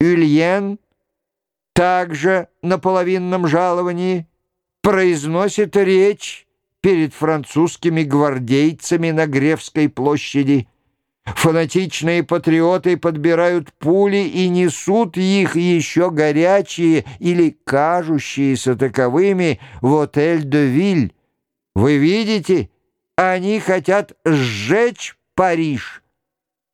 Юльен, также на половинном жаловании, произносит речь перед французскими гвардейцами на Гревской площади. Фанатичные патриоты подбирают пули и несут их еще горячие или кажущиеся таковыми в отель де Виль. Вы видите, они хотят сжечь Париж.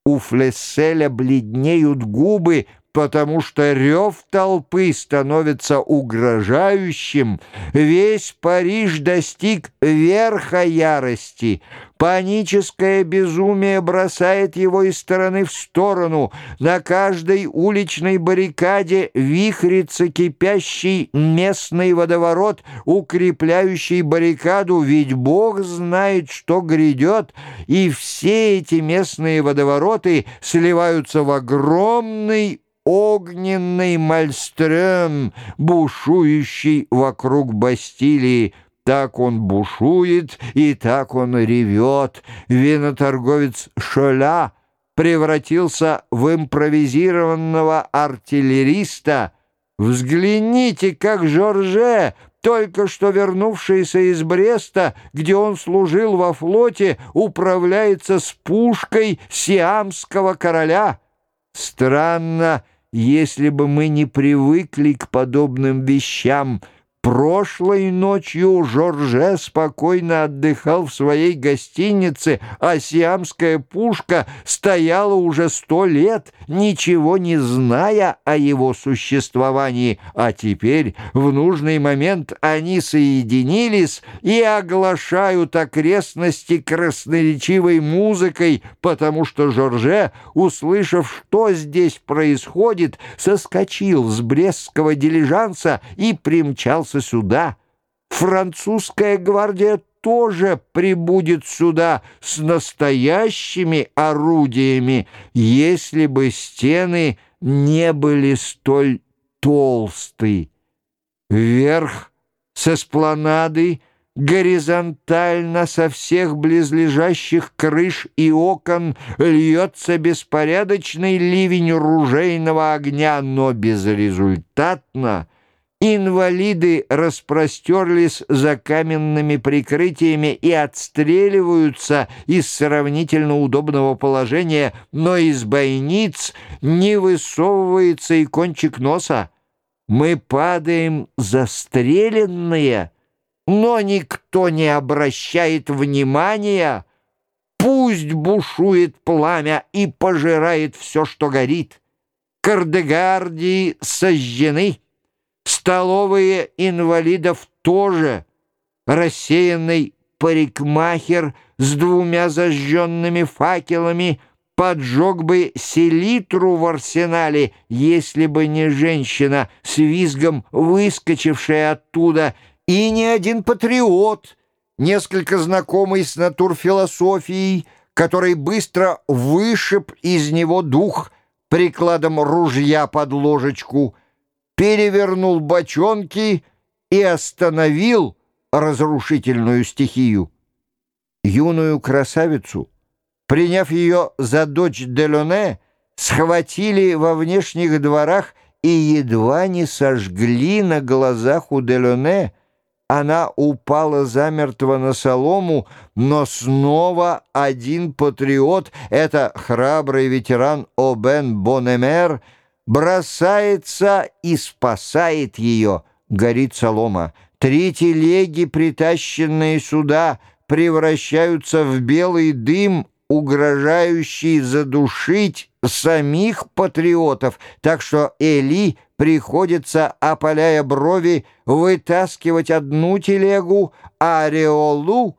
У Флесселя бледнеют губы, потому что рев толпы становится угрожающим, весь Париж достиг верха ярости. Паническое безумие бросает его из стороны в сторону. На каждой уличной баррикаде вихрится кипящий местный водоворот, укрепляющий баррикаду, ведь Бог знает, что грядет, и все эти местные водовороты сливаются в огромный огненный мальстрем, бушующий вокруг Бастилии. Так он бушует и так он ревет. Виноторговец Шоля превратился в импровизированного артиллериста. Взгляните, как Жорже, только что вернувшийся из Бреста, где он служил во флоте, управляется с пушкой сиамского короля. Странно, если бы мы не привыкли к подобным вещам, Прошлой ночью Жорже спокойно отдыхал в своей гостинице, а сиамская пушка стояла уже сто лет, ничего не зная о его существовании, а теперь в нужный момент они соединились и оглашают окрестности красноречивой музыкой, потому что Жорже, услышав, что здесь происходит, соскочил с брестского дилижанса и примчался вернется сюда. Французская гвардия тоже прибудет сюда с настоящими орудиями, если бы стены не были столь толсты. Вверх с эспланады горизонтально со всех близлежащих крыш и окон льется беспорядочный ливень ружейного огня, но безрезультатно — Инвалиды распростерлись за каменными прикрытиями и отстреливаются из сравнительно удобного положения, но из бойниц не высовывается и кончик носа. Мы падаем застреленные, но никто не обращает внимания. Пусть бушует пламя и пожирает все, что горит. Кардегардии сожжены. Столовые инвалидов тоже. Рассеянный парикмахер с двумя зажженными факелами поджег бы селитру в арсенале, если бы не женщина с визгом, выскочившая оттуда, и ни один патриот, несколько знакомый с натурфилософией, который быстро вышиб из него дух прикладом ружья под ложечку — перевернул бочонки и остановил разрушительную стихию. Юную красавицу, приняв ее за дочь Делоне, схватили во внешних дворах и едва не сожгли на глазах у Делоне. Она упала замертво на солому, но снова один патриот, это храбрый ветеран Обен Бонемер, бросается и спасает ее. Горит солома. Три телеги, притащенные сюда, превращаются в белый дым, угрожающий задушить самих патриотов, так что Эли приходится, опаляя брови, вытаскивать одну телегу, а Ореолу,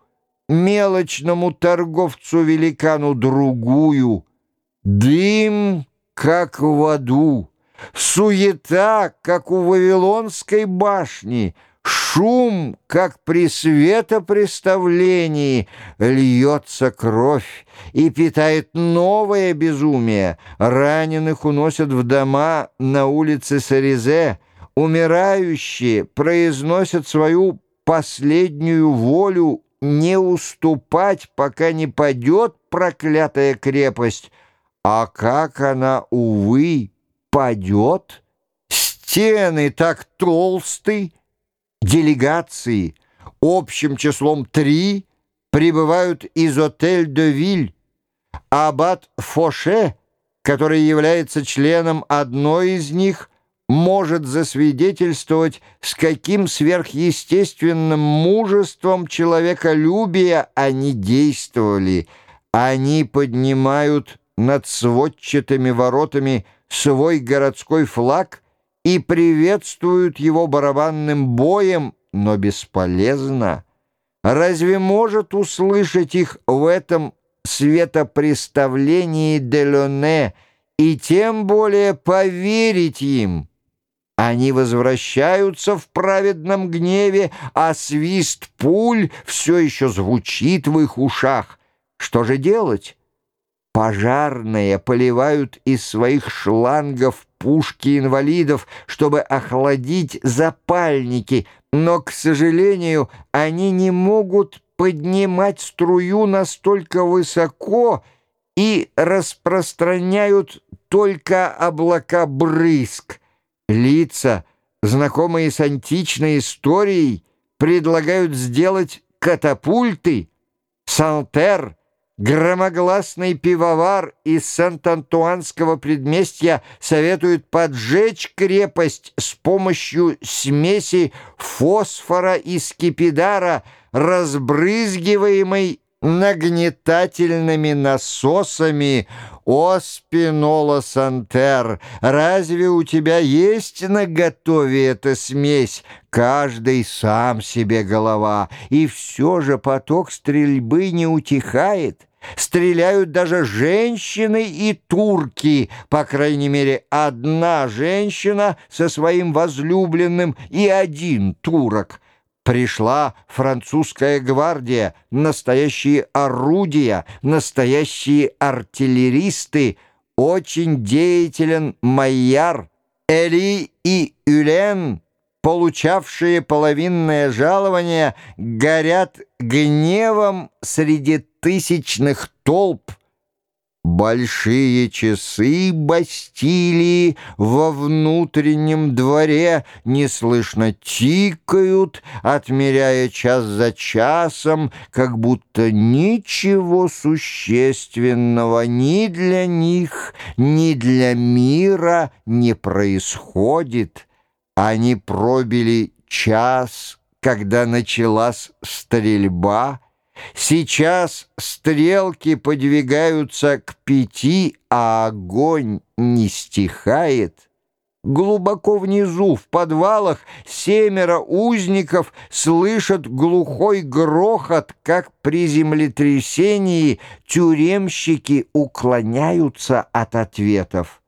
мелочному торговцу-великану, другую. Дым как в аду, суета, как у Вавилонской башни, шум, как при светопреставлении, льется кровь и питает новое безумие. Раненых уносят в дома на улице Саризе, умирающие произносят свою последнюю волю не уступать, пока не падет проклятая крепость, а как она, увы, падет, стены так толсты, делегации общим числом три прибывают из отель-де-Виль. Аббат Фоше, который является членом одной из них, может засвидетельствовать, с каким сверхъестественным мужеством человеколюбия они действовали. Они поднимают над сводчатыми воротами свой городской флаг и приветствуют его барабанным боем, но бесполезно. Разве может услышать их в этом светопреставлении Делоне и тем более поверить им? Они возвращаются в праведном гневе, а свист пуль все еще звучит в их ушах. Что же делать? Пожарные поливают из своих шлангов пушки инвалидов, чтобы охладить запальники, но, к сожалению, они не могут поднимать струю настолько высоко и распространяют только облака брызг. Лица, знакомые с античной историей, предлагают сделать катапульты, Сантер — Громогласный пивовар из Сант-Антуанского предместья советует поджечь крепость с помощью смеси фосфора и скипидара, разбрызгиваемой нагнетательными насосами. О, Спинола Сантер, разве у тебя есть на готове эта смесь? Каждый сам себе голова, и все же поток стрельбы не утихает. Стреляют даже женщины и турки, по крайней мере, одна женщина со своим возлюбленным и один турок. Пришла французская гвардия, настоящие орудия, настоящие артиллеристы, очень деятелен Майяр, Эли и Юлен, получавшие половинное жалование, горят гневом среди тысячных толп, Большие часы Бастилии во внутреннем дворе неслышно тикают, отмеряя час за часом, как будто ничего существенного ни для них, ни для мира не происходит. Они пробили час, когда началась стрельба, Сейчас стрелки подвигаются к пяти, а огонь не стихает. Глубоко внизу, в подвалах, семеро узников слышат глухой грохот, как при землетрясении тюремщики уклоняются от ответов.